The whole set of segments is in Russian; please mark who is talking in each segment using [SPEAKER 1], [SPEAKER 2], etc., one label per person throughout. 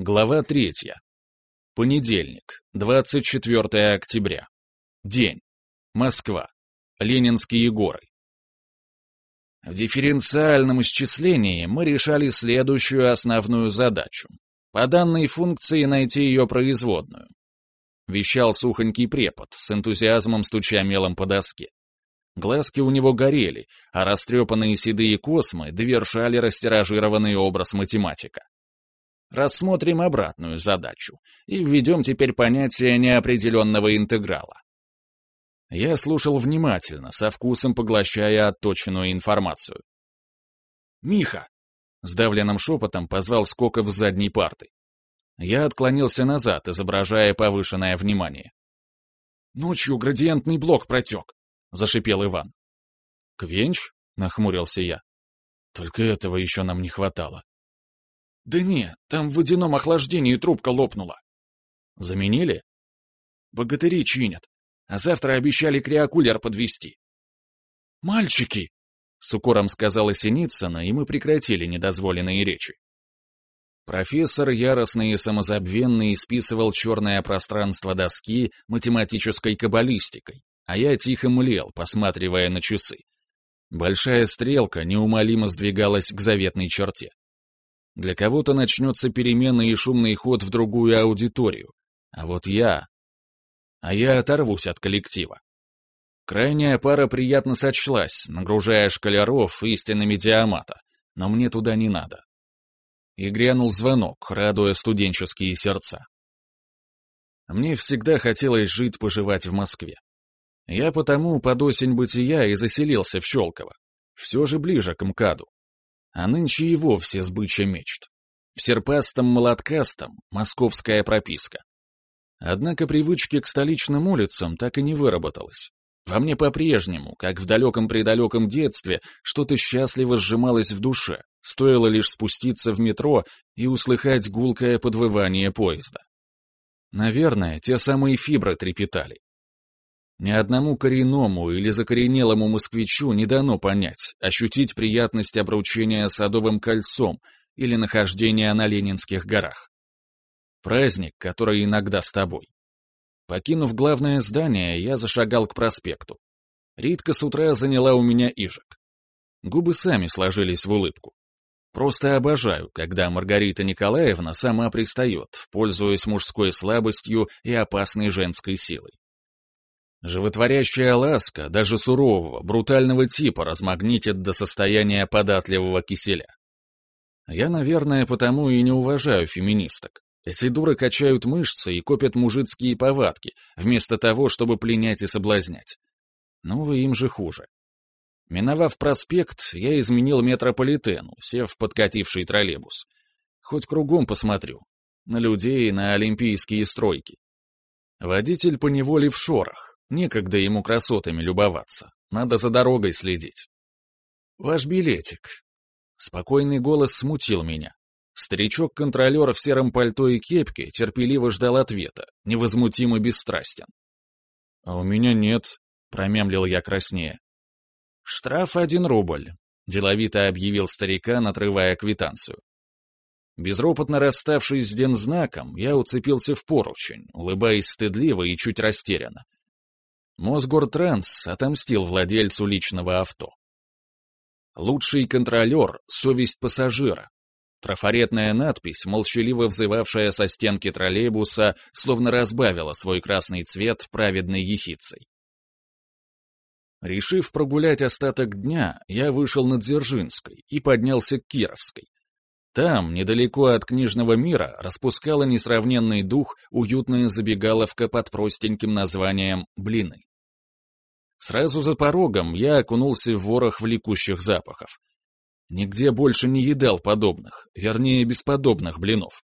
[SPEAKER 1] Глава третья. Понедельник, 24 октября. День. Москва. Ленинские горы. В дифференциальном исчислении мы решали следующую основную задачу. По данной функции найти ее производную. Вещал сухонький препод, с энтузиазмом стуча мелом по доске. Глазки у него горели, а растрепанные седые космы довершали растиражированный образ математика. Рассмотрим обратную задачу и введем теперь понятие неопределенного интеграла. Я слушал внимательно, со вкусом поглощая отточенную информацию. «Миха!» — сдавленным шепотом позвал Скоков с задней парты. Я отклонился назад, изображая повышенное внимание. «Ночью градиентный блок протек», — зашипел Иван. «Квенч?» — нахмурился я. «Только этого еще нам не хватало». «Да не, там в водяном охлаждении трубка лопнула». «Заменили?» «Богатыри чинят, а завтра обещали криокулер подвести. «Мальчики!» — с укором сказала Синицына, и мы прекратили недозволенные речи. Профессор яростно и самозабвенно исписывал черное пространство доски математической каббалистикой, а я тихо млел, посматривая на часы. Большая стрелка неумолимо сдвигалась к заветной черте. Для кого-то начнется перемена и шумный ход в другую аудиторию. А вот я... А я оторвусь от коллектива. Крайняя пара приятно сочлась, нагружая школяров истинными диамата, но мне туда не надо. И грянул звонок, радуя студенческие сердца. Мне всегда хотелось жить-поживать в Москве. Я потому под осень бытия и заселился в Щелково. Все же ближе к МКАДу а нынче и вовсе сбыча мечт. В серпастом молоткастом московская прописка. Однако привычки к столичным улицам так и не выработалось. Во мне по-прежнему, как в далеком-предалеком детстве, что-то счастливо сжималось в душе, стоило лишь спуститься в метро и услыхать гулкое подвывание поезда. Наверное, те самые фибры трепетали. Ни одному коренному или закоренелому москвичу не дано понять, ощутить приятность обручения садовым кольцом или нахождения на Ленинских горах. Праздник, который иногда с тобой. Покинув главное здание, я зашагал к проспекту. Ритка с утра заняла у меня ижик. Губы сами сложились в улыбку. Просто обожаю, когда Маргарита Николаевна сама пристает, пользуясь мужской слабостью и опасной женской силой. Животворящая ласка даже сурового, брутального типа размагнитит до состояния податливого киселя. Я, наверное, потому и не уважаю феминисток. Эти дуры качают мышцы и копят мужицкие повадки, вместо того, чтобы пленять и соблазнять. Ну, им же хуже. Миновав проспект, я изменил метрополитену, сев в подкативший троллейбус. Хоть кругом посмотрю. На людей, на олимпийские стройки. Водитель поневоле в шорах. Некогда ему красотами любоваться. Надо за дорогой следить. «Ваш билетик». Спокойный голос смутил меня. Старичок-контролер в сером пальто и кепке терпеливо ждал ответа, невозмутимо бесстрастен. «А у меня нет», — промямлил я краснее. «Штраф один рубль», — деловито объявил старика, отрывая квитанцию. Безропотно расставшись с дензнаком, я уцепился в поручень, улыбаясь стыдливо и чуть растерянно. Мосгортранс отомстил владельцу личного авто. Лучший контролер — совесть пассажира. Трафаретная надпись, молчаливо взывавшая со стенки троллейбуса, словно разбавила свой красный цвет праведной ехицей. Решив прогулять остаток дня, я вышел на Дзержинской и поднялся к Кировской. Там, недалеко от книжного мира, распускала несравненный дух уютная забегаловка под простеньким названием «Блины». Сразу за порогом я окунулся в ворох влекущих запахов. Нигде больше не едал подобных, вернее, бесподобных блинов.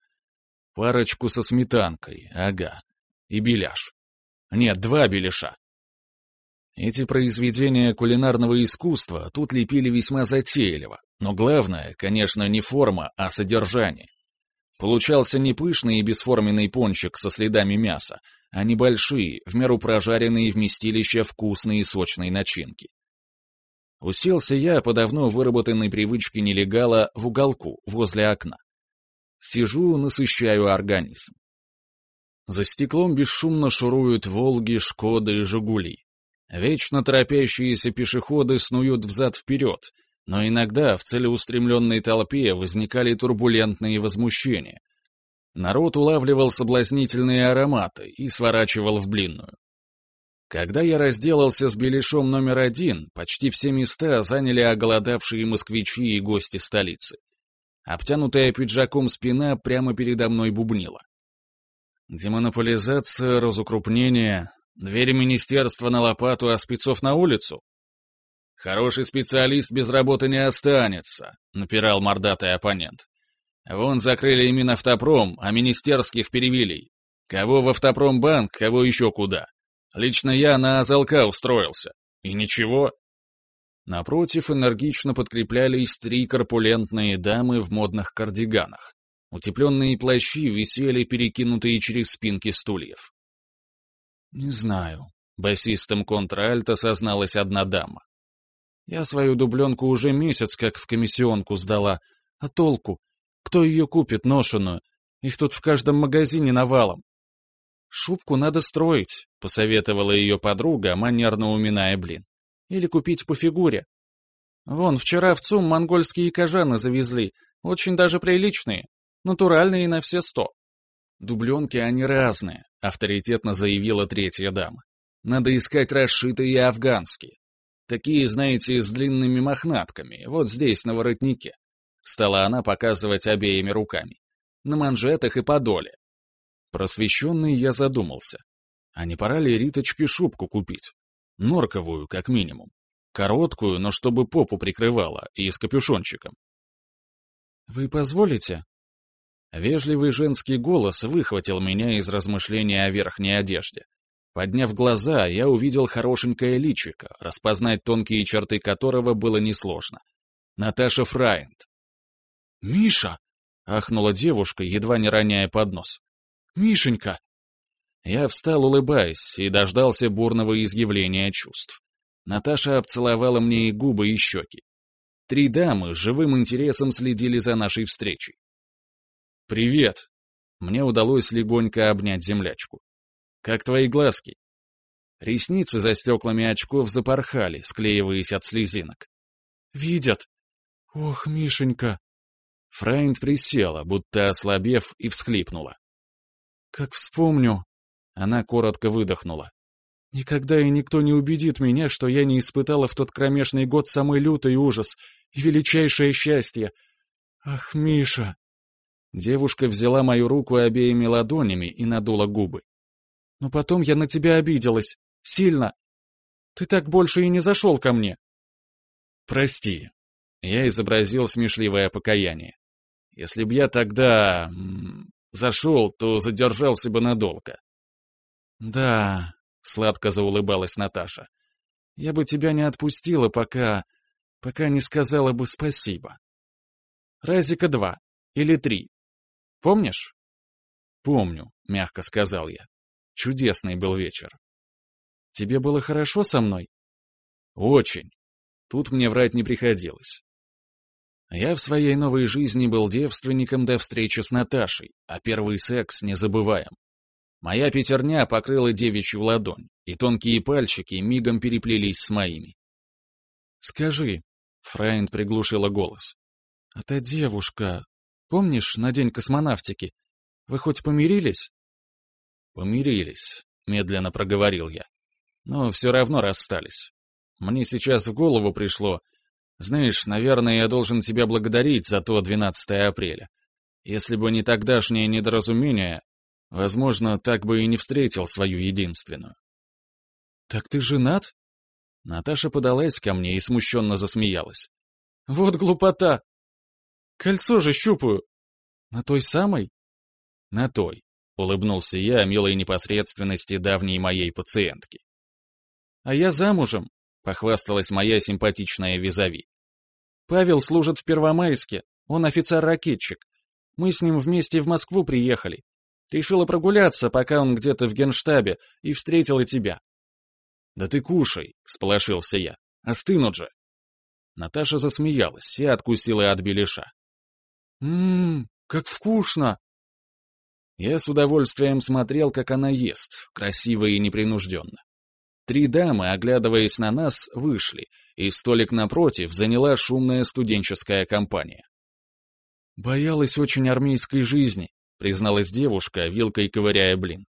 [SPEAKER 1] Парочку со сметанкой, ага, и беляш. Нет, два беляша. Эти произведения кулинарного искусства тут лепили весьма затейливо, но главное, конечно, не форма, а содержание. Получался не пышный и бесформенный пончик со следами мяса, а небольшие, в меру прожаренные вместилища вкусной и сочной начинки. Уселся я по давно выработанной привычке нелегала в уголку, возле окна. Сижу, насыщаю организм. За стеклом бесшумно шуруют «Волги», «Шкоды» и «Жигули». Вечно торопящиеся пешеходы снуют взад-вперед, но иногда в целеустремленной толпе возникали турбулентные возмущения. Народ улавливал соблазнительные ароматы и сворачивал в блинную. Когда я разделался с беляшом номер один, почти все места заняли оголодавшие москвичи и гости столицы. Обтянутая пиджаком спина прямо передо мной бубнила. Демонополизация, разукрупнение, двери министерства на лопату, а спецов на улицу? Хороший специалист без работы не останется, напирал мордатый оппонент. Вон закрыли именно автопром, а министерских перевели. Кого в автопромбанк, кого еще куда. Лично я на Азалка устроился. И ничего. Напротив, энергично подкреплялись три корпулентные дамы в модных кардиганах. Утепленные плащи висели, перекинутые через спинки стульев. «Не знаю», — басистом контральто созналась одна дама. «Я свою дубленку уже месяц как в комиссионку сдала. А толку? Кто ее купит, ношеную? Их тут в каждом магазине навалом. «Шубку надо строить», — посоветовала ее подруга, манерно уминая блин. «Или купить по фигуре. Вон, вчера в ЦУМ монгольские кожаны завезли, очень даже приличные, натуральные на все сто». «Дубленки они разные», — авторитетно заявила третья дама. «Надо искать расшитые афганские. Такие, знаете, с длинными мохнатками, вот здесь, на воротнике». Стала она показывать обеими руками. На манжетах и подоле. Просвещенный я задумался. А не пора ли Риточке шубку купить? Норковую, как минимум. Короткую, но чтобы попу прикрывала, и с капюшончиком. «Вы позволите?» Вежливый женский голос выхватил меня из размышления о верхней одежде. Подняв глаза, я увидел хорошенькое личико, распознать тонкие черты которого было несложно. Наташа Фрайнд. «Миша!» — ахнула девушка, едва не роняя поднос. Мишенька!» Я встал, улыбаясь, и дождался бурного изъявления чувств. Наташа обцеловала мне и губы, и щеки. Три дамы живым интересом следили за нашей встречей. «Привет!» Мне удалось легонько обнять землячку. «Как твои глазки?» Ресницы за стеклами очков запорхали, склеиваясь от слезинок. «Видят!» «Ох, Мишенька!» Фрайнд присела, будто ослабев, и всхлипнула. Как вспомню...» Она коротко выдохнула. «Никогда и никто не убедит меня, что я не испытала в тот кромешный год самый лютый ужас и величайшее счастье. Ах, Миша!» Девушка взяла мою руку обеими ладонями и надула губы. «Но потом я на тебя обиделась. Сильно. Ты так больше и не зашел ко мне». «Прости». Я изобразил смешливое покаяние. «Если б я тогда... Зашел, то задержался бы надолго. «Да», — сладко заулыбалась Наташа, — «я бы тебя не отпустила, пока... пока не сказала бы спасибо. Разика два или три. Помнишь?» «Помню», — мягко сказал я. «Чудесный был вечер». «Тебе было хорошо со мной?» «Очень. Тут мне врать не приходилось. Я в своей новой жизни был девственником до встречи с Наташей, а первый секс не забываем. Моя пятерня покрыла девичью ладонь, и тонкие пальчики мигом переплелись с моими. «Скажи», — Фрайнд приглушила голос, — «а та девушка, помнишь, на день космонавтики, вы хоть помирились?» «Помирились», — медленно проговорил я. «Но все равно расстались. Мне сейчас в голову пришло, знаешь, наверное, я должен тебя благодарить за то 12 апреля. Если бы не тогдашнее недоразумение, возможно, так бы и не встретил свою единственную. «Так ты женат?» Наташа подалась ко мне и смущенно засмеялась. «Вот глупота! Кольцо же щупаю! На той самой?» «На той», — улыбнулся я милой непосредственности давней моей пациентки. «А я замужем», — похвасталась моя симпатичная визави. Павел служит в Первомайске, он офицер-ракетчик. Мы с ним вместе в Москву приехали. Решила прогуляться, пока он где-то в генштабе, и встретила тебя. «Да ты кушай», — сполошился я. «Остынут же». Наташа засмеялась и откусила от беляша. «Ммм,
[SPEAKER 2] как вкусно!»
[SPEAKER 1] Я с удовольствием смотрел, как она ест, красиво и непринужденно. Три дамы, оглядываясь на нас, вышли, и столик напротив заняла шумная студенческая компания.
[SPEAKER 2] «Боялась очень армейской жизни», — призналась девушка, вилкой ковыряя блин.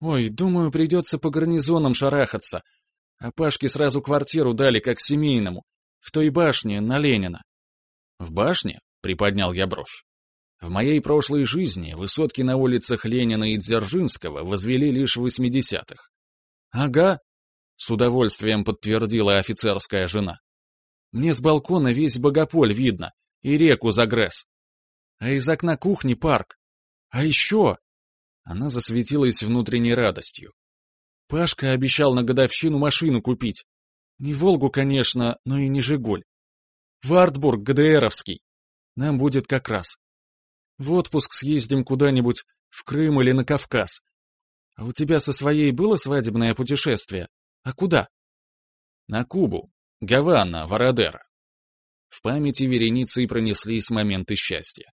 [SPEAKER 2] «Ой, думаю, придется по гарнизонам шарахаться. А Пашке сразу квартиру дали, как семейному, в той башне, на Ленина».
[SPEAKER 1] «В башне?» — приподнял я бровь. В моей прошлой жизни высотки на улицах Ленина и Дзержинского возвели лишь в 80-х.
[SPEAKER 2] «Ага», —
[SPEAKER 1] с удовольствием подтвердила офицерская жена.
[SPEAKER 2] «Мне с балкона весь Богополь видно, и реку Загресс. А из окна кухни парк. А еще...» Она засветилась внутренней радостью. «Пашка обещал на годовщину машину купить. Не «Волгу», конечно, но и не «Жигуль». Вартбург ГДРовский. Нам будет как раз. В отпуск съездим куда-нибудь, в Крым или на Кавказ. А у тебя со своей было свадебное путешествие? А куда?
[SPEAKER 1] На Кубу. Гавана, Вородера. В памяти вереницы пронеслись моменты счастья.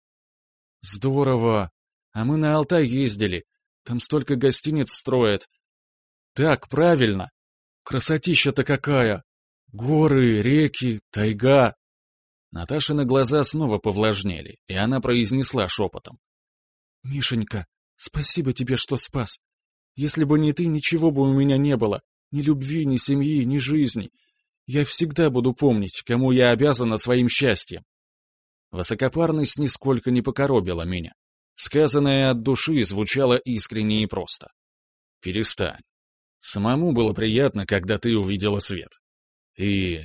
[SPEAKER 2] Здорово. А мы на Алтай ездили. Там столько гостиниц строят. Так, правильно. Красотища-то какая. Горы, реки, тайга.
[SPEAKER 1] Наташины глаза снова повлажнели, и она произнесла шепотом.
[SPEAKER 2] «Мишенька, спасибо тебе, что спас. Если бы не ты, ничего бы у меня не было. Ни любви, ни семьи, ни жизни. Я всегда буду помнить, кому я обязана своим счастьем».
[SPEAKER 1] Высокопарность нисколько не покоробила меня. Сказанное от души звучало искренне и просто. «Перестань. Самому было приятно, когда ты увидела свет. И...»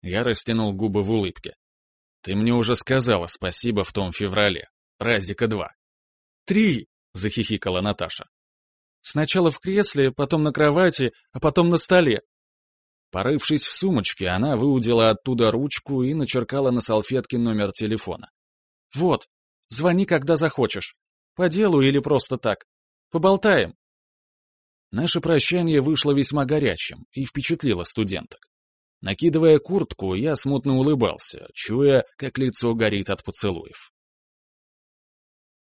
[SPEAKER 1] Я растянул губы в улыбке. Ты мне уже сказала спасибо в том феврале. Разика два.
[SPEAKER 2] Три, захихикала Наташа. Сначала в кресле, потом на кровати, а потом на столе.
[SPEAKER 1] Порывшись в сумочке, она выудила оттуда ручку и начеркала на салфетке номер телефона.
[SPEAKER 2] «Вот, звони, когда захочешь. По делу или просто так. Поболтаем».
[SPEAKER 1] Наше прощание вышло весьма горячим и впечатлило студенток. Накидывая куртку, я смутно улыбался, чуя, как лицо горит от поцелуев.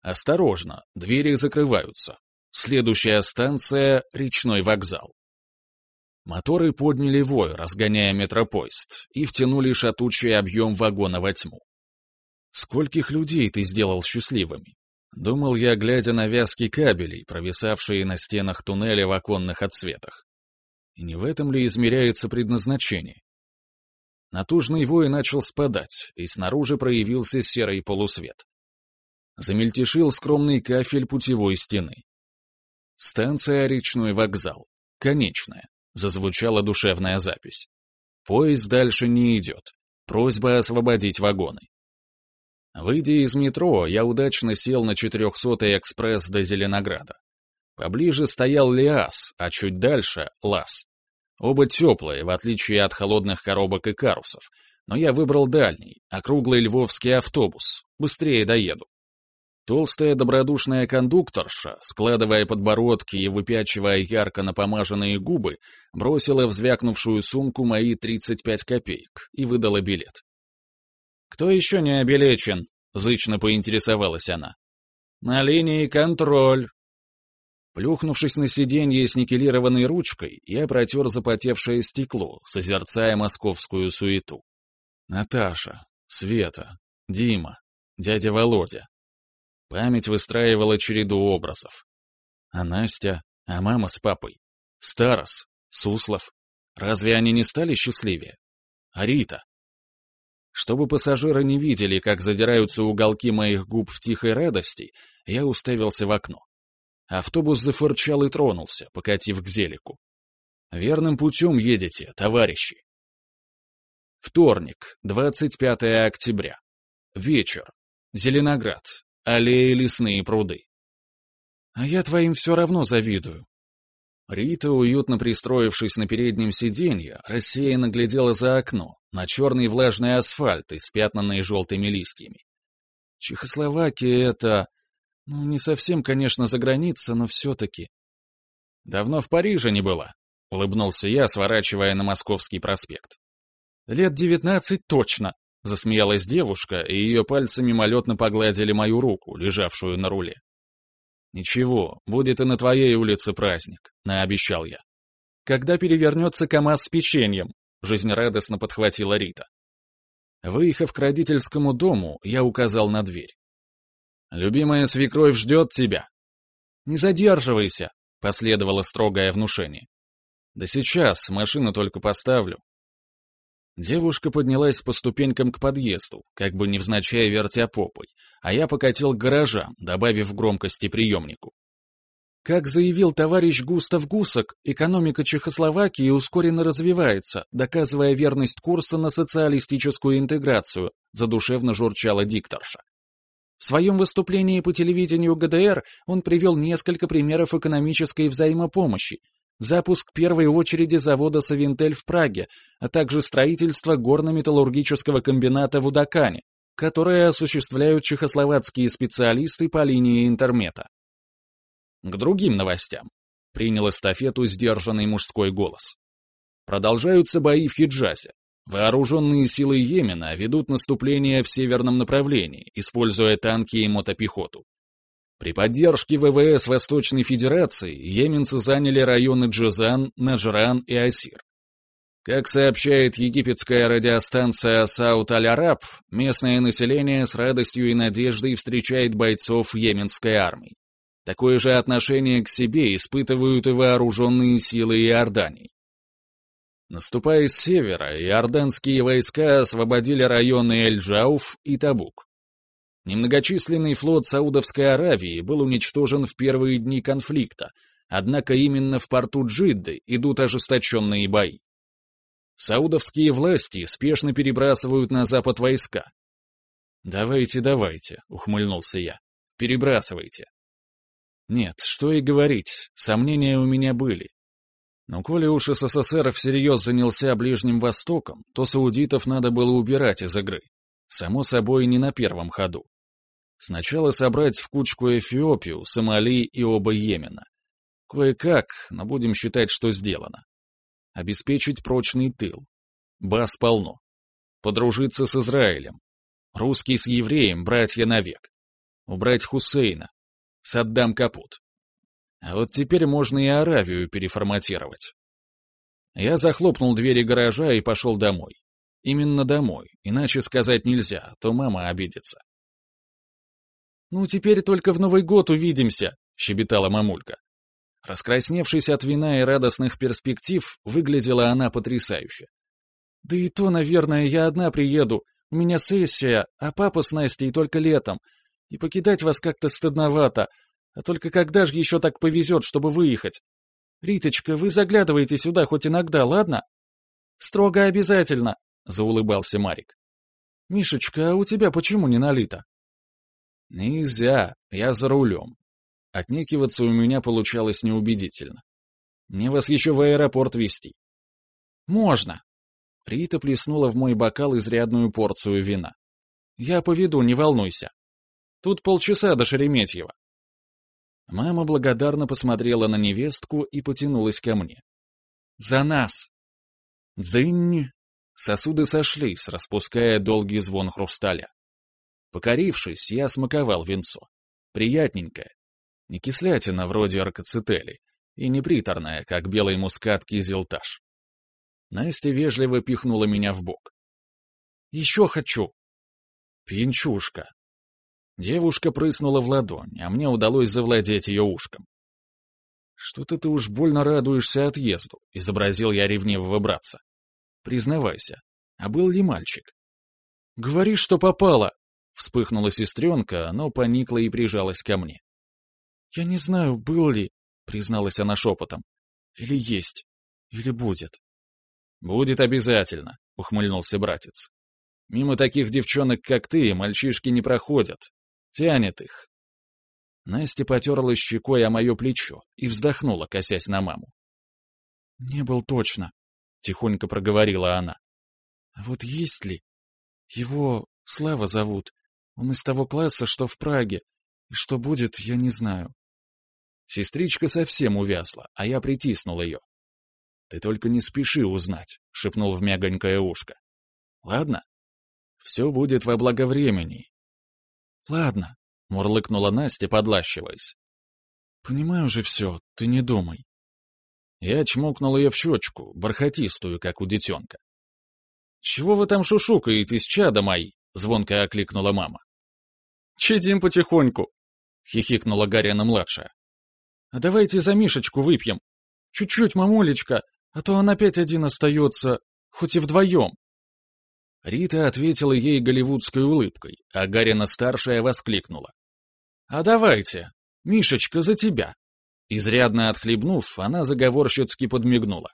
[SPEAKER 1] Осторожно, двери закрываются. Следующая станция — речной вокзал. Моторы подняли вой, разгоняя метропоезд, и втянули шатучий объем вагона во тьму. «Скольких людей ты сделал счастливыми?» — думал я, глядя на вязки кабелей, провисавшие на стенах туннеля в оконных отсветах. И не в этом ли измеряется предназначение? Натужный вой начал спадать, и снаружи проявился серый полусвет. Замельтешил скромный кафель путевой стены. Станция «Речной вокзал». Конечная. Зазвучала душевная запись. Поезд дальше не идет. Просьба освободить вагоны. Выйдя из метро, я удачно сел на 400-й экспресс до Зеленограда. Поближе стоял Лиас, а чуть дальше — Лас. Оба теплые, в отличие от холодных коробок и карусов, но я выбрал дальний, округлый львовский автобус, быстрее доеду. Толстая добродушная кондукторша, складывая подбородки и выпячивая ярко напомаженные губы, бросила в звякнувшую сумку мои 35 копеек и выдала билет. «Кто еще не обелечен?» — зычно поинтересовалась она. «На линии контроль», Плюхнувшись на сиденье с никелированной ручкой, я протер запотевшее стекло, созерцая московскую суету. Наташа, Света, Дима, дядя Володя. Память выстраивала череду образов. А Настя, а мама с папой. Старос, Суслов. Разве они не стали счастливее? А Рита? Чтобы пассажиры не видели, как задираются уголки моих губ в тихой радости, я уставился в окно. Автобус зафырчал и тронулся, покатив к Зелику. «Верным путем едете, товарищи!» Вторник, 25 октября. Вечер. Зеленоград. Аллеи лесные пруды.
[SPEAKER 2] «А я твоим все равно завидую».
[SPEAKER 1] Рита, уютно пристроившись на переднем сиденье, рассеянно глядела за окно, на черный влажный асфальт, испятнанный желтыми листьями. Чехословакия — это... Ну, не совсем, конечно, за граница, но все-таки. Давно в Париже не было, улыбнулся я, сворачивая на Московский проспект.
[SPEAKER 2] Лет девятнадцать точно, — засмеялась девушка, и ее пальцы мимолетно погладили мою руку, лежавшую на руле. «Ничего, будет и на твоей улице праздник», — наобещал я. «Когда перевернется КамАЗ с печеньем?» — жизнерадостно подхватила Рита. Выехав к родительскому дому, я указал на дверь. «Любимая свекровь ждет тебя». «Не задерживайся», — последовало строгое внушение. «Да сейчас, машину только поставлю». Девушка поднялась по ступенькам к подъезду, как бы невзначай вертя попой, а я покатил к гаражам, добавив громкости приемнику. Как заявил товарищ Густав Гусак, экономика Чехословакии ускоренно развивается, доказывая верность курса на социалистическую интеграцию, задушевно журчала дикторша. В своем выступлении по телевидению ГДР он привел несколько примеров экономической взаимопомощи, запуск первой очереди завода «Савинтель» в Праге, а также строительство горно-металлургического комбината в Удакане, которое осуществляют чехословацкие специалисты по линии интермета. К другим новостям. Принял эстафету сдержанный мужской голос. Продолжаются бои в Хиджазе. Вооруженные силы Йемена ведут наступление в северном направлении, используя танки и мотопехоту. При поддержке ВВС Восточной Федерации йеменцы заняли районы Джизан, Наджран и Асир. Как сообщает египетская радиостанция Саут Аль-Араб, местное население с радостью и надеждой встречает бойцов йеменской армии. Такое же отношение к себе испытывают и вооруженные силы Иордании. Наступая с севера, иорданские войска освободили районы Эль-Джауф и Табук. Немногочисленный флот Саудовской Аравии был уничтожен в первые дни конфликта, однако именно в порту Джидды идут ожесточенные бои. Саудовские власти спешно перебрасывают на запад войска. «Давайте, давайте», — ухмыльнулся я, — «перебрасывайте». Нет, что и говорить, сомнения у меня были. Но коли уж СССР всерьез занялся Ближним Востоком, то саудитов надо было убирать из игры. Само собой, не на первом ходу. Сначала собрать в кучку Эфиопию, Сомали и оба Йемена. Кое-как, но будем считать, что сделано. Обеспечить прочный тыл. Баз полно. Подружиться с Израилем. Русский с евреем, братья навек. Убрать Хусейна, Саддам капут. А вот теперь можно и Аравию переформатировать. Я захлопнул двери гаража и пошел домой. Именно домой, иначе сказать нельзя, а то мама обидится. «Ну, теперь только в Новый год увидимся», — щебетала мамулька. Раскрасневшись от вина и радостных перспектив, выглядела она потрясающе. «Да и то, наверное, я одна приеду. У меня сессия, а папа с Настей только летом. И покидать вас как-то стыдновато. А только когда же еще так повезет, чтобы выехать? Риточка, вы заглядываете сюда хоть иногда, ладно? Строго обязательно, заулыбался Марик. Мишечка, а у тебя почему не налито? Нельзя, я за рулем. Отнекиваться у меня получалось неубедительно. Мне вас еще в аэропорт везти. Можно. Рита плеснула в мой бокал изрядную порцию вина. Я поведу, не волнуйся. Тут полчаса до Шереметьева. Мама благодарно посмотрела на невестку и потянулась ко мне. «За нас!» «Дзынь!» Сосуды сошлись, распуская долгий звон хрусталя. Покорившись, я смаковал венцо. Приятненькое. Не кислятина вроде аркацетели, и не приторная, как белый мускат кизилташ. Настя вежливо пихнула меня в бок. «Еще хочу!» «Пьянчушка!» Девушка прыснула в ладонь, а мне удалось завладеть ее ушком. «Что-то ты уж больно радуешься отъезду», — изобразил я ревнивого братца. «Признавайся, а был ли мальчик?» «Говори, что попало!» — вспыхнула сестренка, но поникла и прижалась ко мне. «Я не знаю, был ли», — призналась она шепотом. «Или есть, или будет». «Будет обязательно», — ухмыльнулся братец. «Мимо таких девчонок, как ты, мальчишки не проходят, Тянет их. Настя потерла щекой о мое плечо и вздохнула, косясь на маму. «Не был точно», — тихонько проговорила она. «А вот есть ли? Его Слава зовут. Он из того класса, что в Праге. И что будет, я не знаю». Сестричка совсем увязла, а я притиснул ее. «Ты только не спеши узнать», — шепнул в мягонькое ушко. «Ладно?» Все будет во благо времени. Ладно, мурлыкнула Настя, подлащиваясь. Понимаю же все, ты не думай. Я чмокнул ее в щечку, бархатистую, как у детенка. «Чего вы там шушукаетесь, чада мои?» — звонко окликнула мама. «Чадим потихоньку», — хихикнула Гарина-младшая. «А давайте за Мишечку выпьем. Чуть-чуть, мамулечка, а то он опять один остается, хоть и вдвоем». Рита ответила ей голливудской улыбкой, а Гарина-старшая воскликнула. «А давайте, Мишечка, за тебя!» Изрядно отхлебнув, она заговорщицки подмигнула.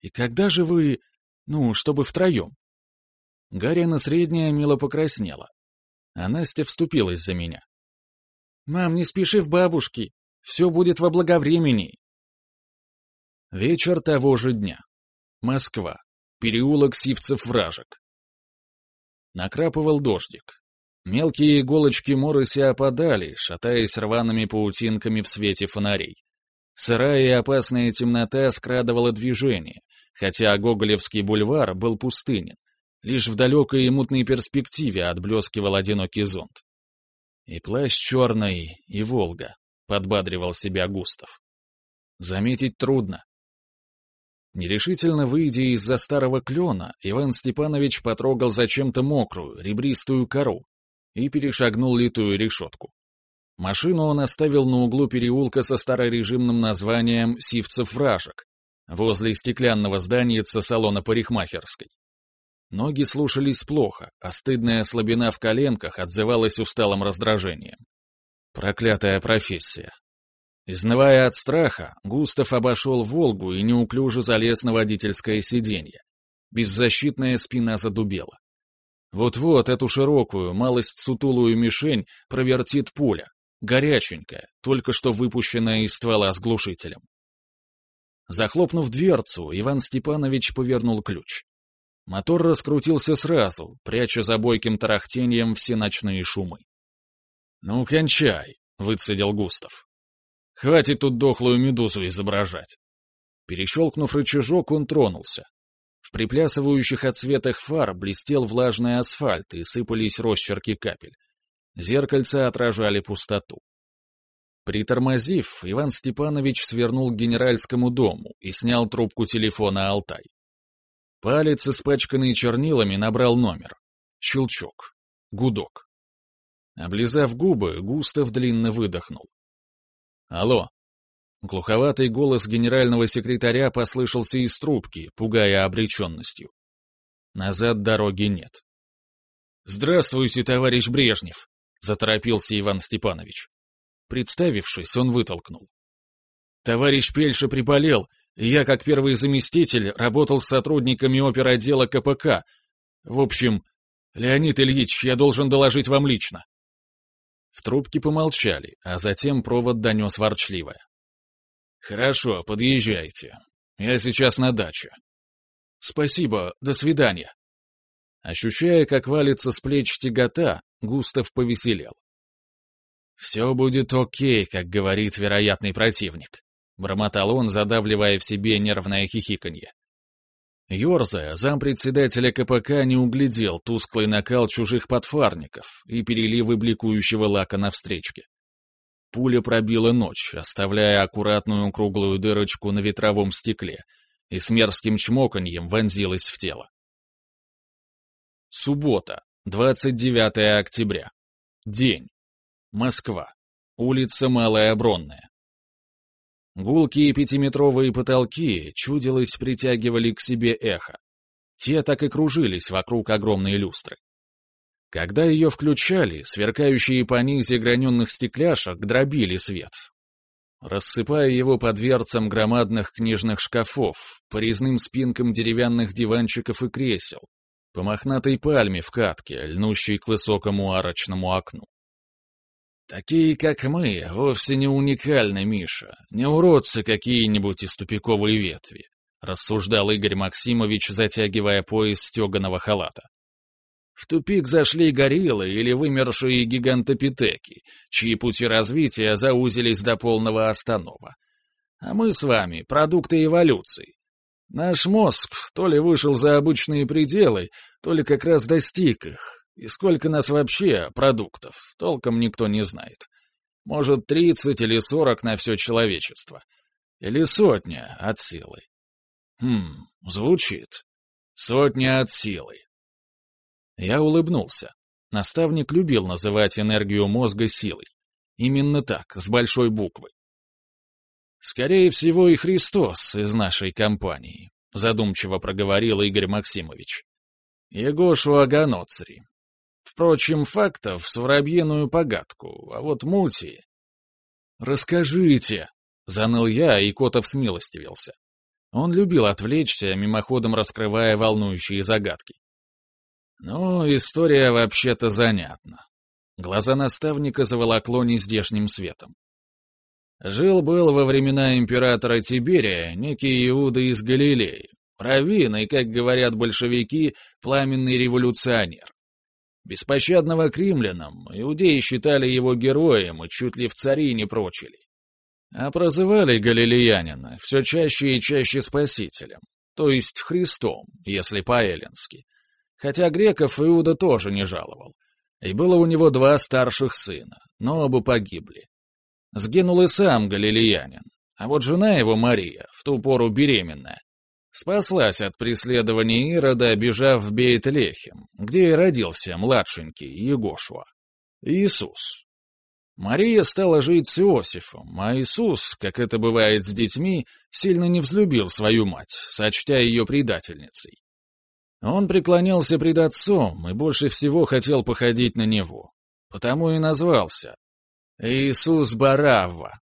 [SPEAKER 2] «И когда же вы... ну, чтобы втроем?» Гарина средняя мило покраснела, а Настя вступилась за меня. «Мам, не спеши в бабушки, все будет во благовремени». Вечер того же дня. Москва. Переулок Сивцев-Вражек. Накрапывал дождик. Мелкие иголочки мороси опадали, шатаясь рваными паутинками в свете фонарей. Сырая и опасная темнота скрадывала движение, хотя Гоголевский бульвар был пустынен. Лишь в далекой и мутной перспективе отблескивал одинокий зонт. «И плащ черный, и Волга», — подбадривал себя Густав. «Заметить трудно. Нерешительно выйдя из-за старого клена, Иван Степанович потрогал зачем-то мокрую, ребристую кору и перешагнул литую решетку. Машину он оставил на углу переулка со старорежимным названием «Сивцев-Вражек», возле стеклянного здания салона парикмахерской. Ноги слушались плохо, а стыдная слабина в коленках отзывалась усталым раздражением. Проклятая профессия. Изнывая от страха, Густав обошел «Волгу» и неуклюже залез на водительское сиденье. Беззащитная спина задубела. Вот-вот эту широкую, малость сутулую мишень провертит пуля, горяченькая, только что выпущенная из ствола с глушителем. Захлопнув дверцу, Иван Степанович повернул ключ. Мотор раскрутился сразу, пряча за бойким тарахтением все ночные шумы. «Ну, кончай», — выцедил Густав. Хватит тут дохлую медузу изображать. Перещелкнув рычажок, он тронулся. В приплясывающих отсветах фар блестел влажный асфальт и сыпались росчерки капель. Зеркальца отражали пустоту. Притормозив, Иван Степанович свернул к генеральскому дому и снял трубку телефона «Алтай». Палец, испачканный чернилами, набрал номер. Щелчок. Гудок. Облизав губы, Густав длинно выдохнул. «Алло!» Глуховатый голос генерального секретаря послышался из трубки, пугая обреченностью. Назад дороги нет. «Здравствуйте, товарищ Брежнев!» — заторопился Иван Степанович. Представившись, он вытолкнул. «Товарищ Пельша приболел, и я, как первый заместитель, работал с сотрудниками оперотдела КПК. В общем, Леонид Ильич, я должен доложить вам лично». В трубке помолчали, а затем провод донес ворчливое. «Хорошо, подъезжайте. Я сейчас на даче». «Спасибо, до свидания». Ощущая, как валится с плеч тягота, Густав повеселел. «Все будет окей, как говорит вероятный противник», — бормотал он, задавливая в себе нервное хихиканье. Йорза, зампредседателя КПК, не углядел тусклый накал чужих подфарников и переливы бликующего лака на встречке. Пуля пробила ночь, оставляя аккуратную круглую дырочку на ветровом стекле, и с мерзким чмоканьем вонзилась в тело. Суббота, 29 октября. День. Москва. Улица Малая Бронная. Гулкие пятиметровые потолки, чудилось, притягивали к себе эхо. Те так и кружились вокруг огромной люстры. Когда ее включали, сверкающие по низе граненных стекляшек дробили свет, рассыпая его по дверцам громадных книжных шкафов, по резным спинкам деревянных диванчиков и кресел, по мохнатой пальме в катке, льнущей к высокому арочному окну. Такие, как мы, вовсе не уникальны, Миша, не уродцы какие-нибудь из тупиковой ветви, рассуждал Игорь Максимович, затягивая пояс стеганого халата. В тупик зашли гориллы или вымершие гигантопитеки, чьи пути развития заузились до полного останова. А мы с вами — продукты эволюции.
[SPEAKER 1] Наш мозг то ли вышел за обычные пределы, то ли как раз достиг их. И сколько нас вообще продуктов, толком никто не знает. Может, 30 или 40 на все человечество. Или сотня от силы. Хм, звучит. Сотня от силы. Я улыбнулся. Наставник любил называть энергию мозга силой. Именно так, с большой буквы. Скорее всего, и Христос из нашей компании, задумчиво проговорил Игорь Максимович. Егошу Аганоцри. Впрочем, фактов с воробьиную погадку, а вот мути... «Расскажите!» — заныл я, и Котов смилостивился. Он любил отвлечься, мимоходом раскрывая волнующие загадки. Ну, история вообще-то занятна. Глаза наставника заволокло нездешним светом. Жил-был во времена императора Тиберия некий Иуда из Галилеи, раввин и, как говорят большевики, пламенный революционер. Беспощадного к римлянам иудеи считали его героем и чуть ли в цари не прочили. А прозывали галилеянина все чаще и чаще спасителем, то есть Христом, если по-эллински. Хотя греков Иуда тоже не жаловал. И было у него два старших сына, но оба погибли. Сгинул и сам галилеянин, а вот жена его, Мария, в ту пору беременная, спаслась от преследования Ирода, бежав в Бейтлехем, где и родился младшенький Егошуа, Иисус. Мария стала жить с Иосифом, а Иисус, как это бывает с детьми, сильно не взлюбил свою мать, сочтя ее предательницей. Он преклонялся пред отцом и больше всего хотел походить на него, потому и назвался Иисус Баравва.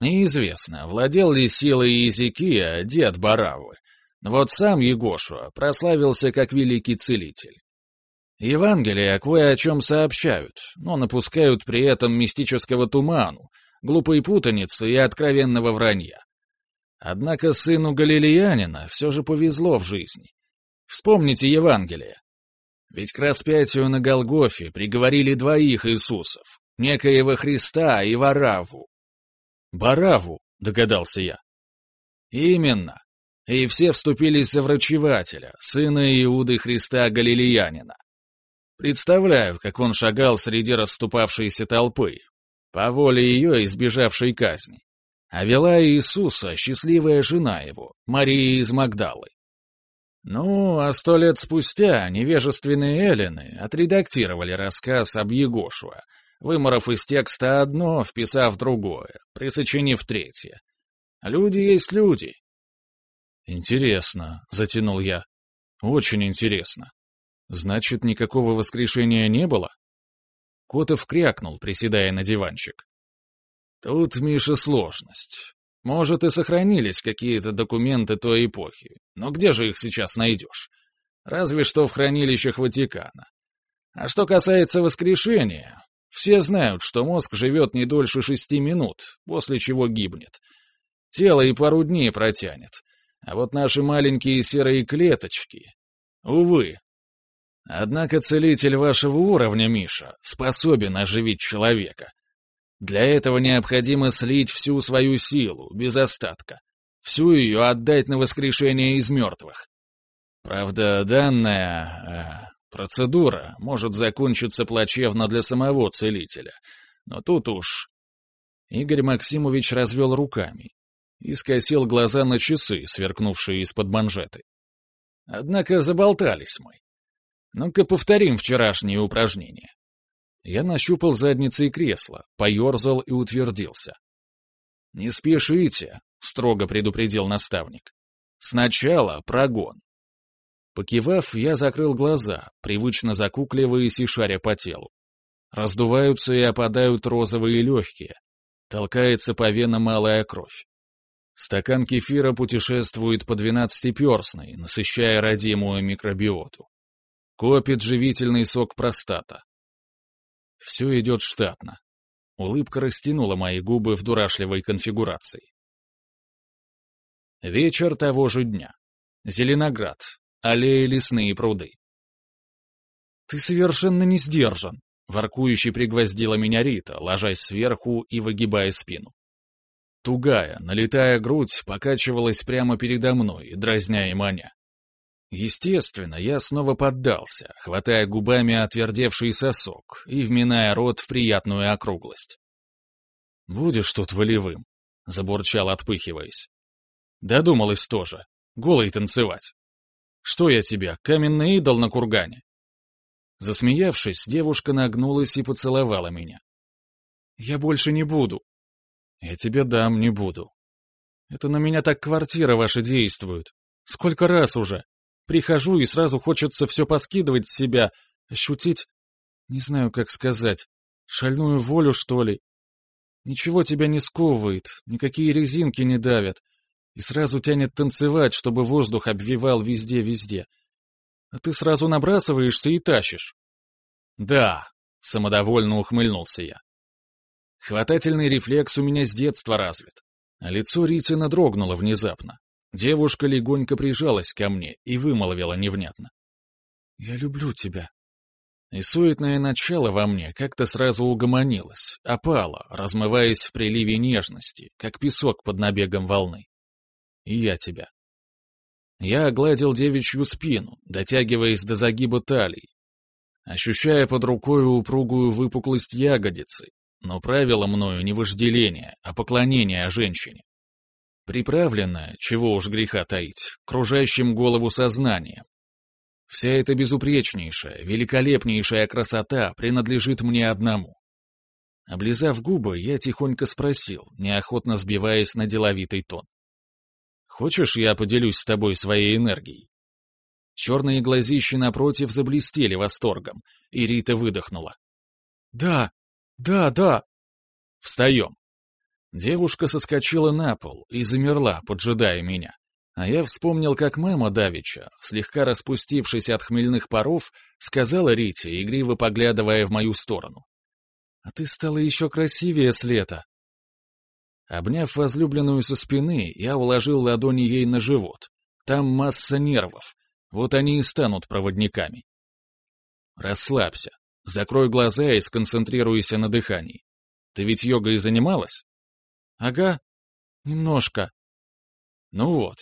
[SPEAKER 1] Неизвестно, владел ли силой Иезекия дед Бараввы, вот сам Егошуа прославился как великий целитель. Евангелия кое о чем сообщают, но напускают при этом мистического туману, глупой путаницы и откровенного вранья. Однако сыну галилеянина все же повезло в жизни. Вспомните Евангелие. Ведь к распятию на Голгофе приговорили двоих Иисусов, некоего Христа и Вараву. «Бараву», — догадался я. «Именно. И все вступились за врачевателя, сына Иуды Христа Галилеянина. Представляю, как он шагал среди расступавшейся толпы, по воле ее избежавшей казни. А вела Иисуса счастливая жена его, Мария из Магдалы. Ну, а сто лет спустя невежественные эллины отредактировали рассказ об Егошуа, выморов из текста одно, вписав другое, присочинив третье. Люди есть люди. Интересно, затянул я. Очень интересно. Значит, никакого воскрешения не было? Котов крякнул, приседая на диванчик. Тут, Миша, сложность. Может, и сохранились какие-то документы той эпохи, но где же их сейчас найдешь? Разве что в хранилищах Ватикана. А что касается воскрешения, все знают, что мозг живет не дольше шести минут, после чего гибнет. Тело и пару дней протянет. А вот наши маленькие серые клеточки... Увы. Однако целитель вашего уровня, Миша, способен оживить человека. Для этого необходимо слить всю свою силу, без остатка. Всю ее отдать на воскрешение из мертвых. Правда, данная... Э, Процедура может закончиться плачевно для самого целителя, но тут уж... Игорь Максимович развел руками и скосил глаза на часы, сверкнувшие из-под манжеты. Однако заболтались мы. Ну-ка повторим вчерашнее упражнение. Я нащупал задницей кресла, поерзал и утвердился. «Не спешите», — строго предупредил наставник. «Сначала прогон. Покивав, я закрыл глаза, привычно закукливаясь и шаря по телу. Раздуваются и опадают розовые легкие. Толкается по венам малая кровь. Стакан кефира путешествует по двенадцатиперстной, насыщая родимую микробиоту. Копит живительный сок простата. Все идет штатно. Улыбка растянула мои губы в дурашливой конфигурации. Вечер того же дня. Зеленоград, аллеи лесные пруды. «Ты совершенно не сдержан», — воркующе пригвоздила меня Рита, ложась сверху и выгибая спину. тугая, налетая грудь покачивалась прямо передо мной, дразня и маня. Естественно, я снова поддался, хватая губами отвердевший сосок и вминая рот в приятную округлость. «Будешь тут волевым», — забурчал, отпыхиваясь. «Додумалась тоже. Голый танцевать. Что я тебя, каменный идол на кургане?» Засмеявшись, девушка нагнулась и поцеловала меня. «Я больше не буду». «Я тебе дам, не буду. Это на меня так квартира ваша действует. Сколько раз уже. Прихожу, и сразу хочется все поскидывать с себя, ощутить, не знаю, как сказать, шальную волю, что ли. Ничего тебя не сковывает, никакие резинки не давят, и сразу тянет танцевать, чтобы воздух обвивал везде-везде. А ты сразу набрасываешься и тащишь. Да, самодовольно ухмыльнулся я. Хватательный рефлекс у меня с детства развит. А лицо Ритина дрогнуло внезапно. Девушка легонько прижалась ко мне и вымолвила невнятно. «Я люблю тебя». И суетное начало во мне как-то сразу угомонилось, опало, размываясь в приливе нежности, как песок под набегом волны. И я тебя. Я огладил девичью спину, дотягиваясь до загиба талии, ощущая под рукой упругую выпуклость ягодицы, но правило мною не вожделение, а поклонение женщине приправленная, чего уж греха таить, кружащим голову сознанием. Вся эта безупречнейшая, великолепнейшая красота принадлежит мне одному. Облизав губы, я тихонько спросил, неохотно сбиваясь на деловитый тон. «Хочешь, я поделюсь с тобой своей энергией?» Черные глазищи напротив заблестели восторгом, и Рита выдохнула. «Да, да, да!» «Встаем!» Девушка соскочила на пол и замерла, поджидая меня. А я вспомнил, как мама Давича, слегка распустившись от хмельных паров, сказала Рите, игриво поглядывая в мою сторону. «А ты стала еще красивее с лета». Обняв возлюбленную со спины, я уложил ладони ей на живот. Там масса нервов. Вот они и станут проводниками. Расслабься. Закрой глаза и сконцентрируйся на дыхании. Ты ведь йогой занималась? Ага, немножко. Ну вот,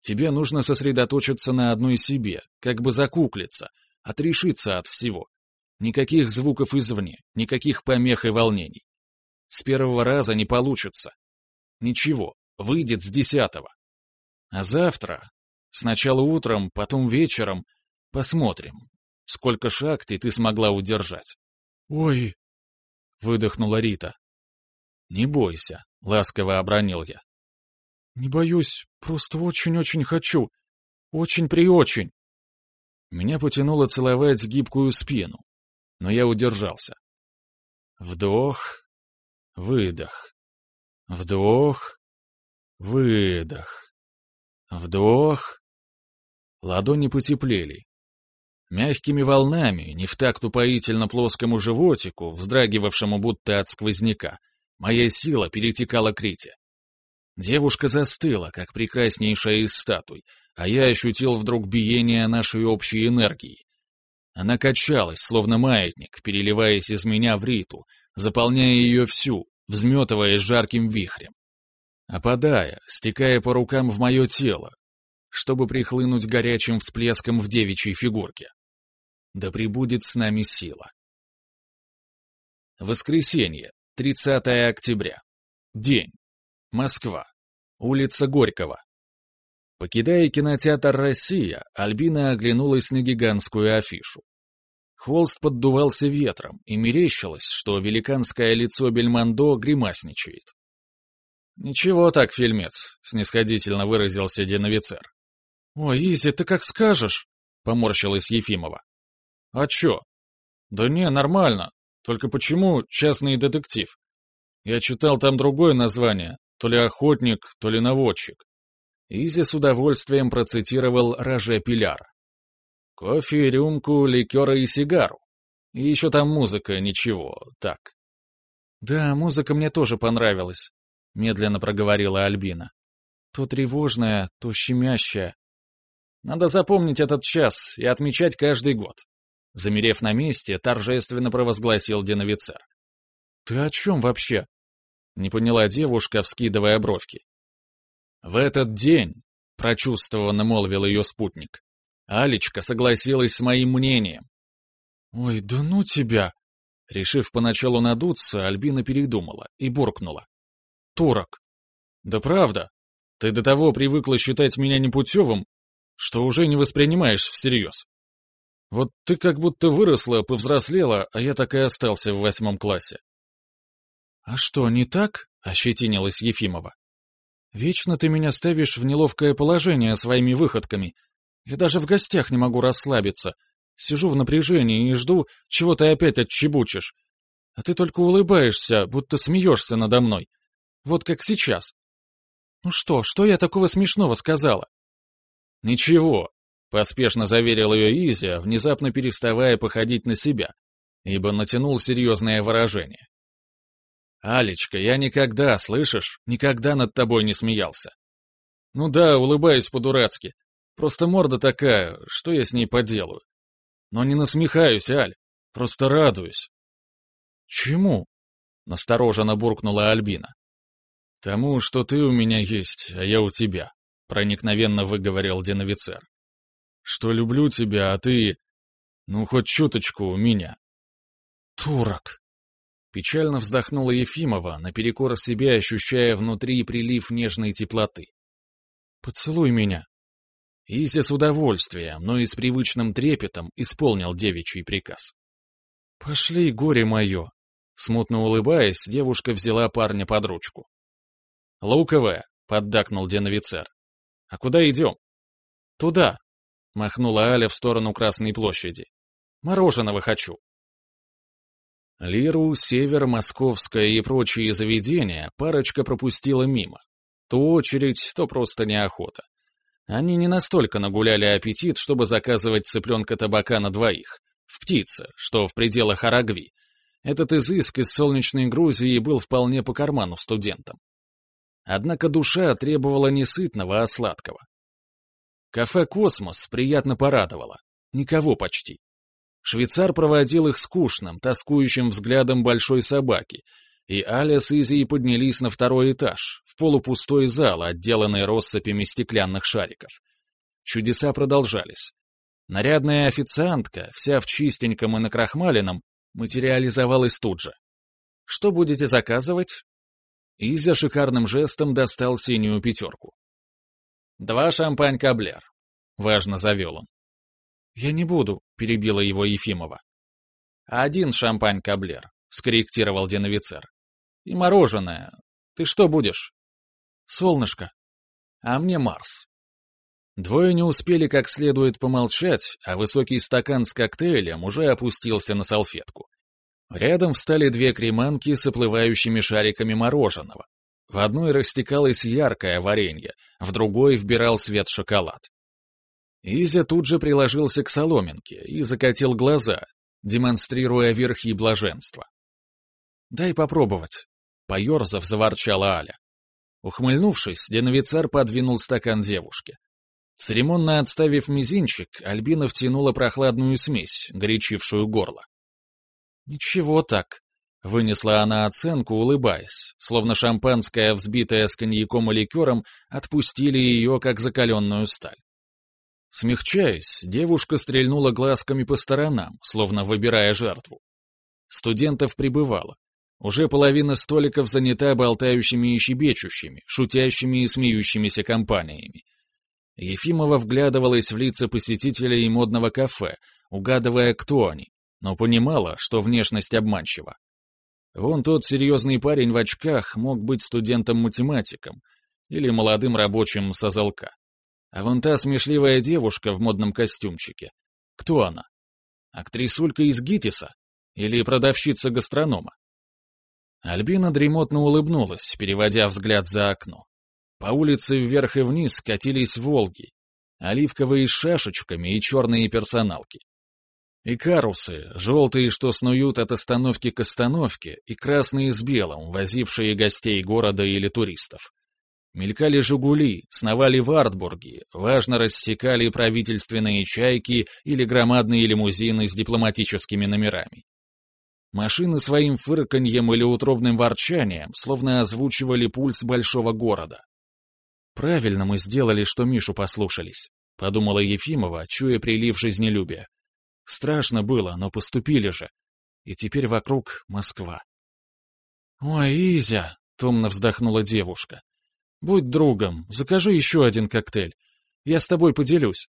[SPEAKER 1] тебе нужно сосредоточиться на одной себе, как бы закуклиться, отрешиться от всего. Никаких звуков извне, никаких помех и волнений. С первого раза не получится. Ничего, выйдет с десятого. А завтра, сначала утром, потом вечером, посмотрим, сколько шахтей ты смогла удержать. «Ой!» — выдохнула Рита. «Не бойся, — ласково обронил я. «Не боюсь, просто очень-очень хочу. Очень-преочень». Меня потянуло целовать гибкую спину, но я удержался. Вдох, выдох, вдох, выдох, вдох. Ладони потеплели. Мягкими волнами, не в такт упоительно плоскому животику, вздрагивавшему будто от сквозняка, Моя сила перетекала к Рите. Девушка застыла, как прекраснейшая из статуй, а я ощутил вдруг биение нашей общей энергии. Она качалась, словно маятник, переливаясь из меня в Риту, заполняя ее всю, взметываясь жарким вихрем. Опадая, стекая по рукам в мое тело, чтобы прихлынуть горячим всплеском в девичьей фигурке. Да пребудет с нами сила. Воскресенье, 30 октября. День. Москва. Улица Горького. Покидая кинотеатр «Россия», Альбина оглянулась на гигантскую афишу. Холст поддувался ветром, и мерещилось, что великанское лицо Бельмондо гримасничает. «Ничего так, фильмец», — снисходительно выразился деновицер. «Ой, Изи, ты как скажешь», — поморщилась Ефимова. «А чё?» «Да не, нормально. Только почему частный детектив? Я читал там другое название, то ли охотник, то ли наводчик. Изи с удовольствием процитировал Роже Пиляра. Кофе, рюмку, ликера и сигару. И еще там музыка, ничего, так. Да, музыка мне тоже понравилась, медленно проговорила Альбина. То тревожная, то щемящая. Надо запомнить этот час и отмечать каждый год. Замерев на месте, торжественно провозгласил деновицер. «Ты о чем вообще?»
[SPEAKER 2] Не поняла девушка, вскидывая бровки. В этот день, прочувствованно молвил ее спутник, Алечка согласилась с моим мнением. «Ой, да ну тебя!» Решив поначалу надуться, Альбина передумала и буркнула. «Турок!» «Да правда, ты до того привыкла считать меня непутевым, что уже не воспринимаешь всерьез. Вот ты как будто выросла, повзрослела, а я так и остался в восьмом классе». «А что, не так?» — ощетинилась Ефимова. «Вечно ты меня ставишь в неловкое положение своими выходками. Я даже в гостях не могу расслабиться. Сижу в напряжении и жду, чего ты опять отчебучишь. А ты только улыбаешься, будто смеешься надо мной. Вот как сейчас. Ну что, что я такого смешного сказала? Ничего, поспешно заверил ее Изя, внезапно переставая походить на себя, ибо натянул серьезное выражение. «Алечка, я никогда, слышишь, никогда над тобой не смеялся. Ну да, улыбаюсь по-дурацки. Просто морда такая, что я с ней поделаю? Но не насмехаюсь, Аль, просто радуюсь. Чему? Настороженно буркнула Альбина. Тому, что ты у меня есть, а я у тебя, проникновенно выговорил Деновицер. Что люблю тебя, а ты... Ну, хоть чуточку у меня. Турок. Печально вздохнула Ефимова, наперекор себе ощущая внутри прилив нежной теплоты. «Поцелуй меня», Ися с удовольствием, но и с привычным трепетом исполнил девичий приказ. «Пошли, горе мое!» Смутно улыбаясь, девушка взяла парня под ручку. «Луковая!» — поддакнул деновицер. «А куда идем?» «Туда!» — махнула Аля в сторону Красной площади. «Мороженого хочу!» Лиру, Север, Московское и прочие заведения парочка пропустила мимо. То очередь, то просто неохота. Они не настолько нагуляли аппетит, чтобы заказывать цыпленка табака на двоих. В птице, что в пределах Арагви. Этот изыск из солнечной Грузии был вполне по карману студентам. Однако душа требовала не сытного, а сладкого. Кафе «Космос» приятно порадовало. Никого почти. Швейцар проводил их скучным, тоскующим взглядом большой собаки, и Аля с Изией поднялись на второй этаж, в полупустой зал, отделанный россыпями стеклянных шариков. Чудеса продолжались. Нарядная официантка, вся в чистеньком и накрахмаленном, материализовалась тут же. «Что будете заказывать?» Изя шикарным жестом достал синюю пятерку. «Два шампань-каблер», — важно завел он. «Я не буду», — перебила его Ефимова. «Один шампань-каблер», — скорректировал деновицер. И мороженое. Ты что будешь? Солнышко. А мне Марс. Двое не успели как следует помолчать, а высокий стакан с коктейлем уже опустился на салфетку. Рядом встали две креманки с оплывающими шариками мороженого. В одной растекалось яркое варенье, в другой вбирал свет шоколад. Изя тут же приложился к соломинке и закатил глаза, демонстрируя верхи блаженства. «Дай попробовать», Поерзав, заворчала Аля. Ухмыльнувшись, деновицар подвинул стакан девушке. Церемонно отставив мизинчик, Альбина втянула прохладную смесь, горячившую горло. «Ничего так», — вынесла она оценку, улыбаясь, словно шампанское, взбитое с коньяком и ликером, отпустили ее, как закаленную сталь. Смягчаясь, девушка стрельнула глазками по сторонам, словно выбирая жертву. Студентов прибывало. Уже половина столиков занята болтающими и щебечущими, шутящими и смеющимися компаниями. Ефимова вглядывалась в лица посетителей модного кафе, угадывая, кто они, но понимала, что внешность обманчива. Вон тот серьезный парень в очках мог быть студентом-математиком или молодым рабочим с озолка. А вон та смешливая девушка в модном костюмчике. Кто она? Актрисулька из ГИТИСа? Или продавщица гастронома? Альбина дремотно улыбнулась, переводя взгляд за окно. По улице вверх и вниз катились «Волги», оливковые с шашечками и черные персоналки. И карусы, желтые, что снуют от остановки к остановке, и красные с белым, возившие гостей города или туристов. Мелькали «Жигули», сновали «Вартбурги», важно рассекали правительственные чайки или громадные лимузины с дипломатическими номерами.
[SPEAKER 1] Машины своим фырканьем или утробным ворчанием словно озвучивали пульс большого города.
[SPEAKER 2] «Правильно мы сделали, что Мишу послушались», — подумала Ефимова, чуя прилив жизнелюбия. «Страшно было, но поступили же. И теперь вокруг Москва». «Ой, Изя!» — томно вздохнула девушка. «Будь другом, закажи еще один коктейль. Я с тобой поделюсь».